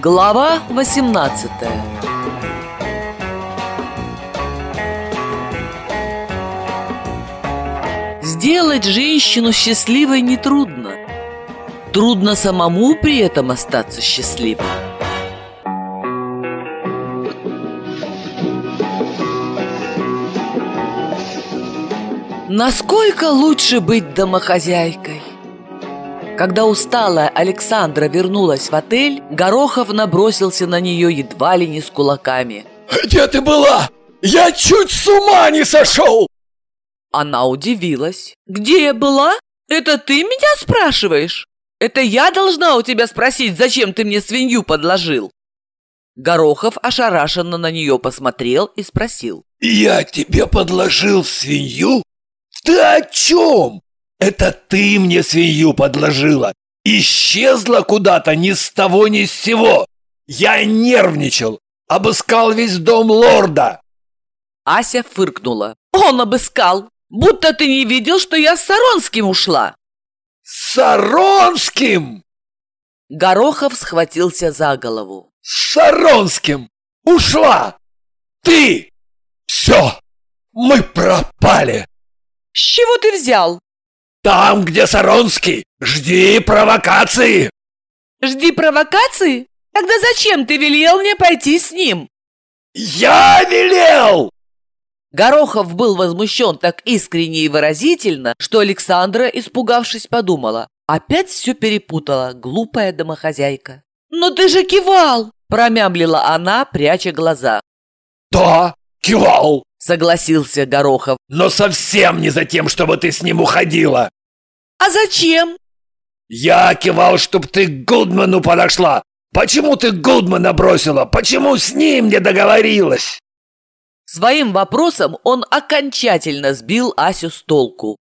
Глава 18 Сделать женщину счастливой нетрудно. Трудно самому при этом остаться счастливым. Насколько лучше быть домохозяйкой? Когда усталая Александра вернулась в отель, Горохов набросился на нее едва ли не с кулаками. «Где ты была? Я чуть с ума не сошел!» Она удивилась. «Где я была? Это ты меня спрашиваешь? Это я должна у тебя спросить, зачем ты мне свинью подложил?» Горохов ошарашенно на нее посмотрел и спросил. «Я тебе подложил свинью? Ты о чем? Это ты мне свинью подложила. Исчезла куда-то ни с того ни с сего. Я нервничал, обыскал весь дом лорда. Ася фыркнула. Он обыскал. Будто ты не видел, что я с Саронским ушла. С Саронским? Горохов схватился за голову. С Саронским? Ушла? Ты? Все, мы пропали. С чего ты взял? Там, где Саронский, жди провокации. Жди провокации? Тогда зачем ты велел мне пойти с ним? Я велел! Горохов был возмущен так искренне и выразительно, что Александра, испугавшись, подумала. Опять все перепутала, глупая домохозяйка. «Но ты же кивал!» – промямлила она, пряча глаза. «Да, кивал!» – согласился Горохов. «Но совсем не за тем, чтобы ты с ним уходила!» «А зачем?» «Я кивал, чтоб ты к Гудману подошла! Почему ты Гудмана бросила? Почему с ним не договорилась?» Своим вопросом он окончательно сбил Асю с толку.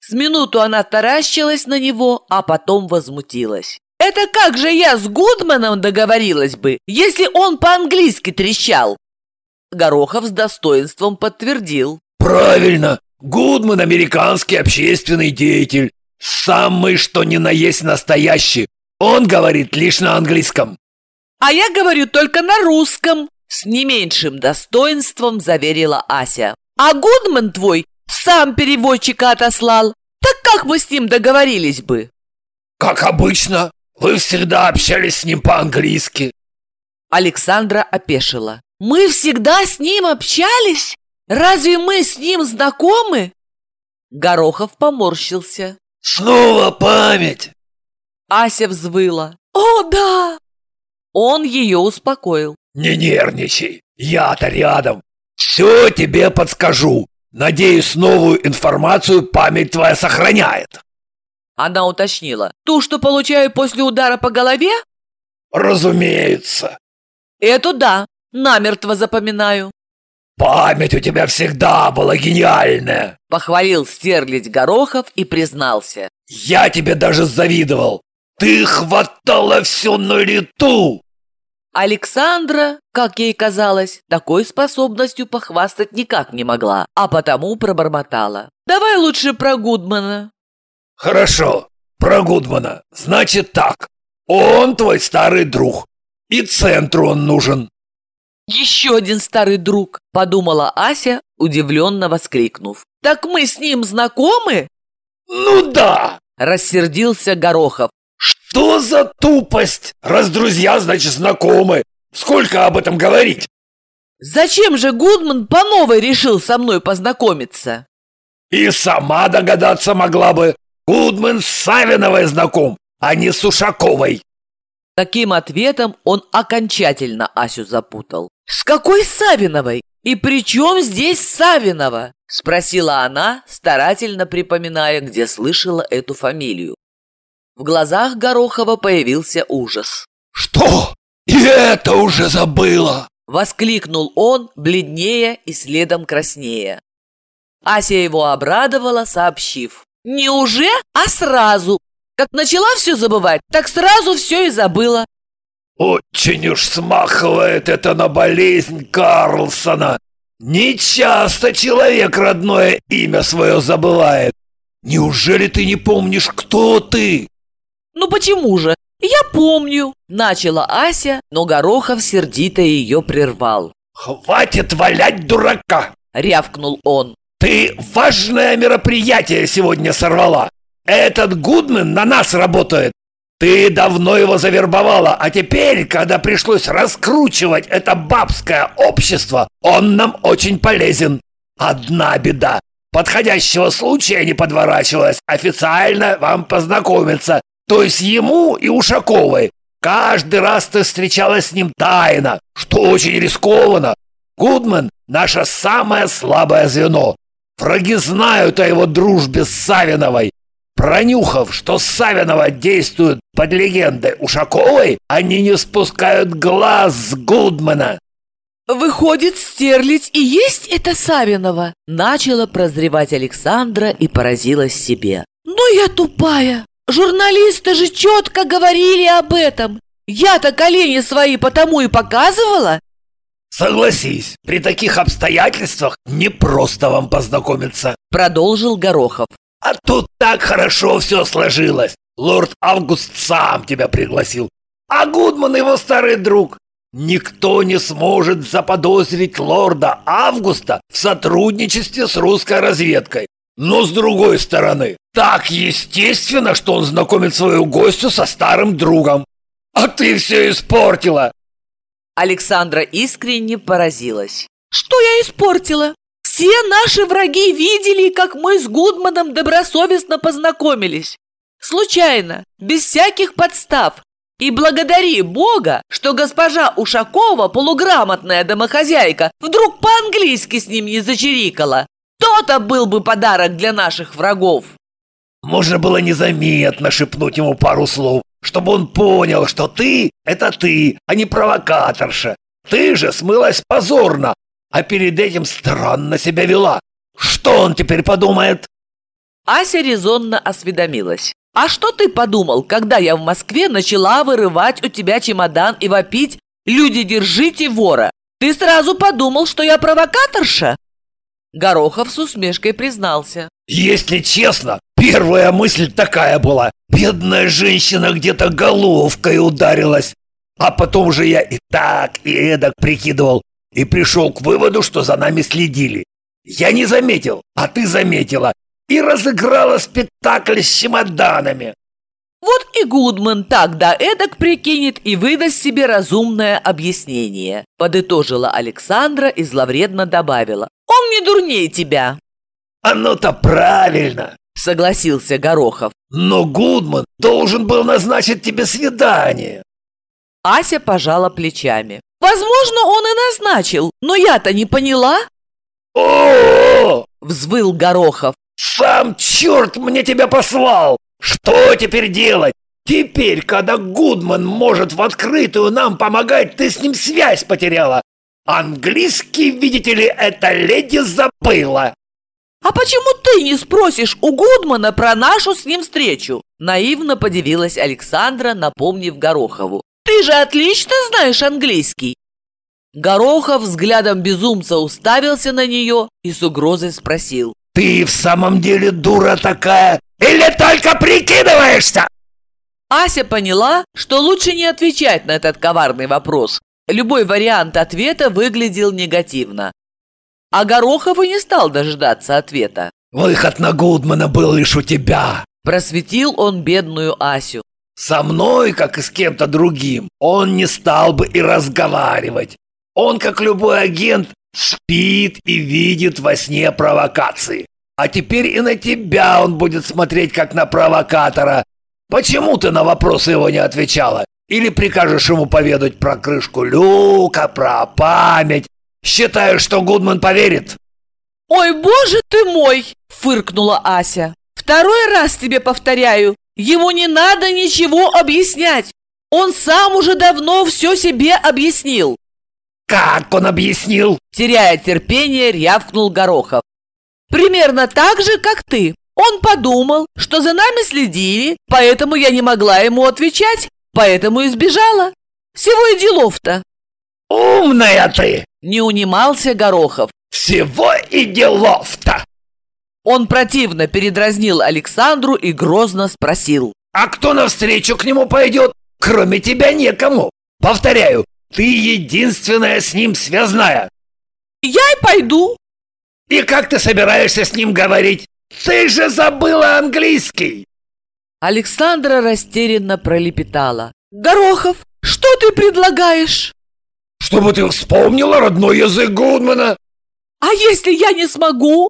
С минуту она таращилась на него, а потом возмутилась. «Это как же я с Гудманом договорилась бы, если он по-английски трещал?» Горохов с достоинством подтвердил. «Правильно! Гудман – американский общественный деятель. Самый что ни на есть настоящий. Он говорит лишь на английском». «А я говорю только на русском», – с не меньшим достоинством заверила Ася. «А Гудман твой сам переводчика отослал. Так как мы с ним договорились бы?» «Как обычно. Вы всегда общались с ним по-английски». Александра опешила. «Мы всегда с ним общались? Разве мы с ним знакомы?» Горохов поморщился. «Снова память!» Ася взвыла. «О, да!» Он ее успокоил. «Не нервничай, я-то рядом. Все тебе подскажу. Надеюсь, новую информацию память твоя сохраняет». Она уточнила. «Ту, что получаю после удара по голове?» «Разумеется». «Эту да, намертво запоминаю». «Память у тебя всегда была гениальная!» Похвалил стерлить Горохов и признался. «Я тебе даже завидовал! Ты хватала все на лету!» Александра, как ей казалось, такой способностью похвастать никак не могла, а потому пробормотала. «Давай лучше про Гудмана». «Хорошо, про Гудмана. Значит так, он твой старый друг, и центру он нужен». «Еще один старый друг», – подумала Ася, удивленно воскликнув. «Так мы с ним знакомы?» «Ну да!» – рассердился Горохов. «Что за тупость? Раз друзья, значит знакомы. Сколько об этом говорить?» «Зачем же Гудман по новой решил со мной познакомиться?» «И сама догадаться могла бы. Гудман с Савиновой знаком, а не с Ушаковой». Таким ответом он окончательно Асю запутал. «С какой Савиновой? И при чем здесь Савинова?» Спросила она, старательно припоминая, где слышала эту фамилию. В глазах Горохова появился ужас. «Что? И это уже забыла!» Воскликнул он, бледнее и следом краснее. Ася его обрадовала, сообщив. «Неуже? А сразу? Как начала все забывать, так сразу все и забыла. Очень уж смахивает это на болезнь Карлсона. Нечасто человек родное имя свое забывает. Неужели ты не помнишь, кто ты? Ну почему же? Я помню, начала Ася, но Горохов сердито ее прервал. Хватит валять дурака! Рявкнул он. Ты важное мероприятие сегодня сорвала. Этот Гудман на нас работает. Ты давно его завербовала, а теперь, когда пришлось раскручивать это бабское общество, он нам очень полезен. Одна беда. Подходящего случая не подворачивалось официально вам познакомиться. То есть ему и Ушаковой. Каждый раз ты встречалась с ним тайно, что очень рискованно. Гудман – наше самое слабое звено. Враги знают о его дружбе с Савиновой. Пронюхав, что Савинова действует под легендой Ушаковой, они не спускают глаз с Гудмана. «Выходит, стерлить и есть это Савинова?» Начала прозревать Александра и поразилась себе. «Ну я тупая! Журналисты же четко говорили об этом! Я-то колени свои потому и показывала!» «Согласись, при таких обстоятельствах не просто вам познакомиться», Продолжил Горохов. «А тут так хорошо все сложилось. Лорд Август сам тебя пригласил, а Гудман его старый друг. Никто не сможет заподозрить лорда Августа в сотрудничестве с русской разведкой. Но с другой стороны, так естественно, что он знакомит свою гостью со старым другом. А ты все испортила. Александра искренне поразилась. «Что я испортила? Все наши враги видели, как мы с Гудманом добросовестно познакомились. Случайно, без всяких подстав, и благодари Бога, что госпожа Ушакова, полуграмотная домохозяйка, вдруг по-английски с ним не зачирикала. То-то был бы подарок для наших врагов. Можно было незаметно шепнуть ему пару слов, чтобы он понял, что ты – это ты, а не провокаторша. Ты же смылась позорно, а перед этим странно себя вела. Что он теперь подумает? Ася резонно осведомилась. А что ты подумал, когда я в Москве начала вырывать у тебя чемодан и вопить «Люди, держите вора»? Ты сразу подумал, что я провокаторша?» Горохов с усмешкой признался. Если честно, первая мысль такая была. Бедная женщина где-то головкой ударилась. А потом же я и так, и эдак прикидывал. И пришел к выводу, что за нами следили. Я не заметил, а ты заметила и разыграла спектакль с чемоданами. Вот и Гудман так да эдак прикинет и выдаст себе разумное объяснение, подытожила Александра и зловредно добавила. Он не дурнее тебя. Оно-то правильно, согласился Горохов. Но Гудман должен был назначить тебе свидание. Ася пожала плечами. Возможно, он и назначил, но я-то не поняла. О, -о, -о, взвыл Горохов. Сам черт мне тебя послал! Что теперь делать? Теперь, когда Гудман может в открытую нам помогать, ты с ним связь потеряла. Английский, видите ли, эта леди забыла. А почему ты не спросишь у Гудмана про нашу с ним встречу? Наивно подивилась Александра, напомнив Горохову. Ты же отлично знаешь английский. Горохов взглядом безумца уставился на нее и с угрозой спросил. Ты в самом деле дура такая или только прикидываешься? Ася поняла, что лучше не отвечать на этот коварный вопрос. Любой вариант ответа выглядел негативно. А Горохов и не стал дожидаться ответа. «Выход на Гудмана был лишь у тебя!» Просветил он бедную Асю. «Со мной, как и с кем-то другим, он не стал бы и разговаривать. Он, как любой агент, спит и видит во сне провокации. А теперь и на тебя он будет смотреть, как на провокатора. Почему ты на вопросы его не отвечала? Или прикажешь ему поведать про крышку люка, про память? Считаешь, что Гудман поверит?» «Ой, боже ты мой!» – фыркнула Ася. «Второй раз тебе повторяю, ему не надо ничего объяснять. Он сам уже давно все себе объяснил. «Как он объяснил?» Теряя терпение, рявкнул Горохов. «Примерно так же, как ты. Он подумал, что за нами следили, поэтому я не могла ему отвечать, поэтому и сбежала. Всего и делов-то». «Умная ты!» – не унимался Горохов. «Всего и делов-то!» Он противно передразнил Александру и грозно спросил. «А кто навстречу к нему пойдет? Кроме тебя некому. Повторяю, ты единственная с ним связная. Я и пойду. И как ты собираешься с ним говорить? Ты же забыла английский. Александра растерянно пролепетала. Горохов, что ты предлагаешь? Чтобы ты вспомнила родной язык Гудмана. А если я не смогу?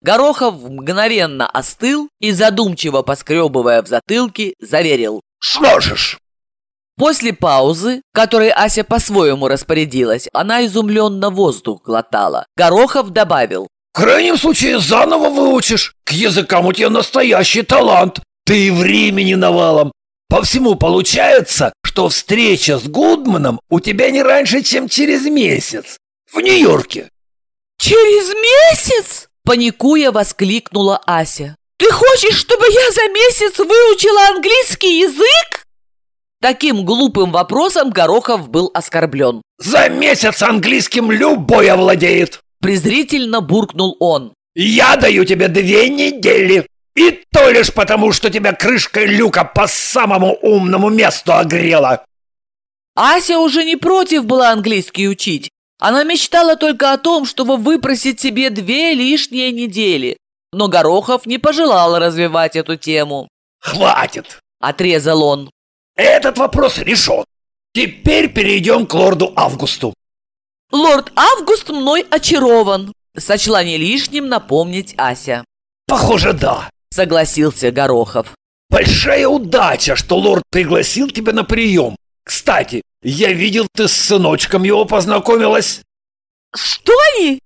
Горохов мгновенно остыл и, задумчиво поскребывая в затылке, заверил. Сможешь. После паузы, которой Ася по-своему распорядилась, она изумленно воздух глотала. Горохов добавил. В крайнем случае заново выучишь. К языкам у тебя настоящий талант. Ты и времени навалом. По всему получается, что встреча с Гудманом у тебя не раньше, чем через месяц. В Нью-Йорке. Через месяц? Паникуя, воскликнула Ася. Ты хочешь, чтобы я за месяц выучила английский язык? Таким глупым вопросом Горохов был оскорблен. «За месяц английским любой овладеет!» Презрительно буркнул он. «Я даю тебе две недели, и то лишь потому, что тебя крышкой люка по самому умному месту огрела!» Ася уже не против была английский учить. Она мечтала только о том, чтобы выпросить себе две лишние недели. Но Горохов не пожелал развивать эту тему. «Хватит!» – отрезал он. Этот вопрос решен. Теперь перейдем к лорду Августу. Лорд Август мной очарован, сочла не лишним напомнить Ася. Похоже, да, согласился Горохов. Большая удача, что лорд пригласил тебя на прием. Кстати, я видел, ты с сыночком его познакомилась. С Тони?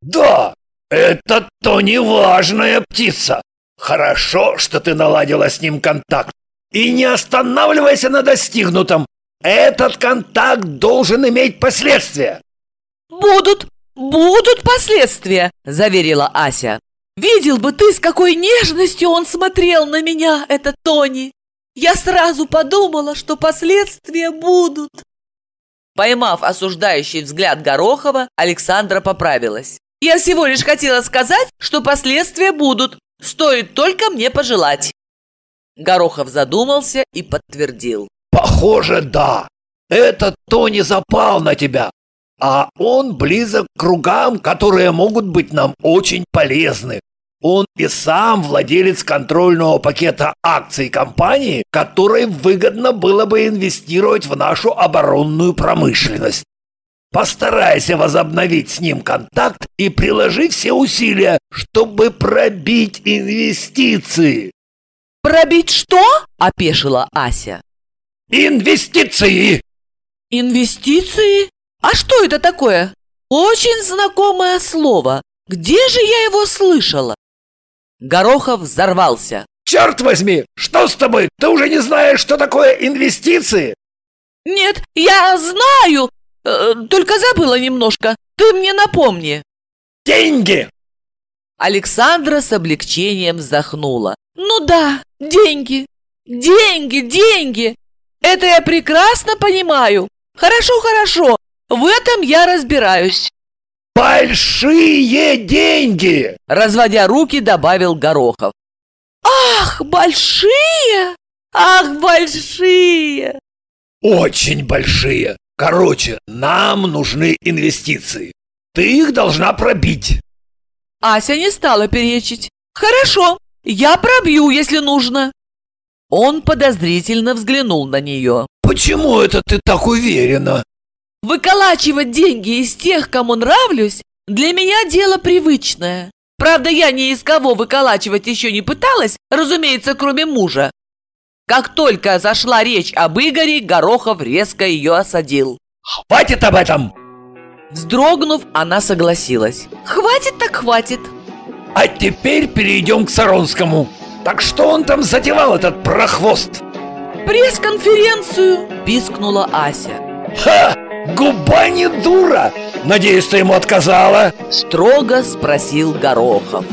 Да, это Тони важная птица. Хорошо, что ты наладила с ним контакт. И не останавливайся на достигнутом. Этот контакт должен иметь последствия. Будут, будут последствия, заверила Ася. Видел бы ты, с какой нежностью он смотрел на меня, этот Тони. Я сразу подумала, что последствия будут. Поймав осуждающий взгляд Горохова, Александра поправилась. Я всего лишь хотела сказать, что последствия будут. Стоит только мне пожелать. Горохов задумался и подтвердил. Похоже, да. Этот Тони запал на тебя, а он близок к кругам, которые могут быть нам очень полезны. Он и сам владелец контрольного пакета акций компании, которой выгодно было бы инвестировать в нашу оборонную промышленность. Постарайся возобновить с ним контакт и приложи все усилия, чтобы пробить инвестиции. «Пробить что?» – опешила Ася. «Инвестиции!» «Инвестиции? А что это такое? Очень знакомое слово. Где же я его слышала?» Горохов взорвался. «Черт возьми! Что с тобой? Ты уже не знаешь, что такое инвестиции?» «Нет, я знаю, э, только забыла немножко. Ты мне напомни». «Деньги!» Александра с облегчением вздохнула. «Ну да, деньги, деньги, деньги! Это я прекрасно понимаю. Хорошо, хорошо, в этом я разбираюсь». «Большие деньги!» Разводя руки, добавил Горохов. «Ах, большие! Ах, большие!» «Очень большие! Короче, нам нужны инвестиции. Ты их должна пробить!» Ася не стала перечить. «Хорошо, я пробью, если нужно!» Он подозрительно взглянул на нее. «Почему это ты так уверена?» «Выколачивать деньги из тех, кому нравлюсь, для меня дело привычное. Правда, я ни из кого выколачивать еще не пыталась, разумеется, кроме мужа. Как только зашла речь об Игоре, Горохов резко ее осадил. «Хватит об этом!» Вздрогнув, она согласилась. «Хватит так хватит!» А теперь перейдем к Саронскому. Так что он там затевал, этот прохвост? Пресс-конференцию, пискнула Ася. Ха! Губа не дура! Надеюсь, ты ему отказала? Строго спросил Горохов.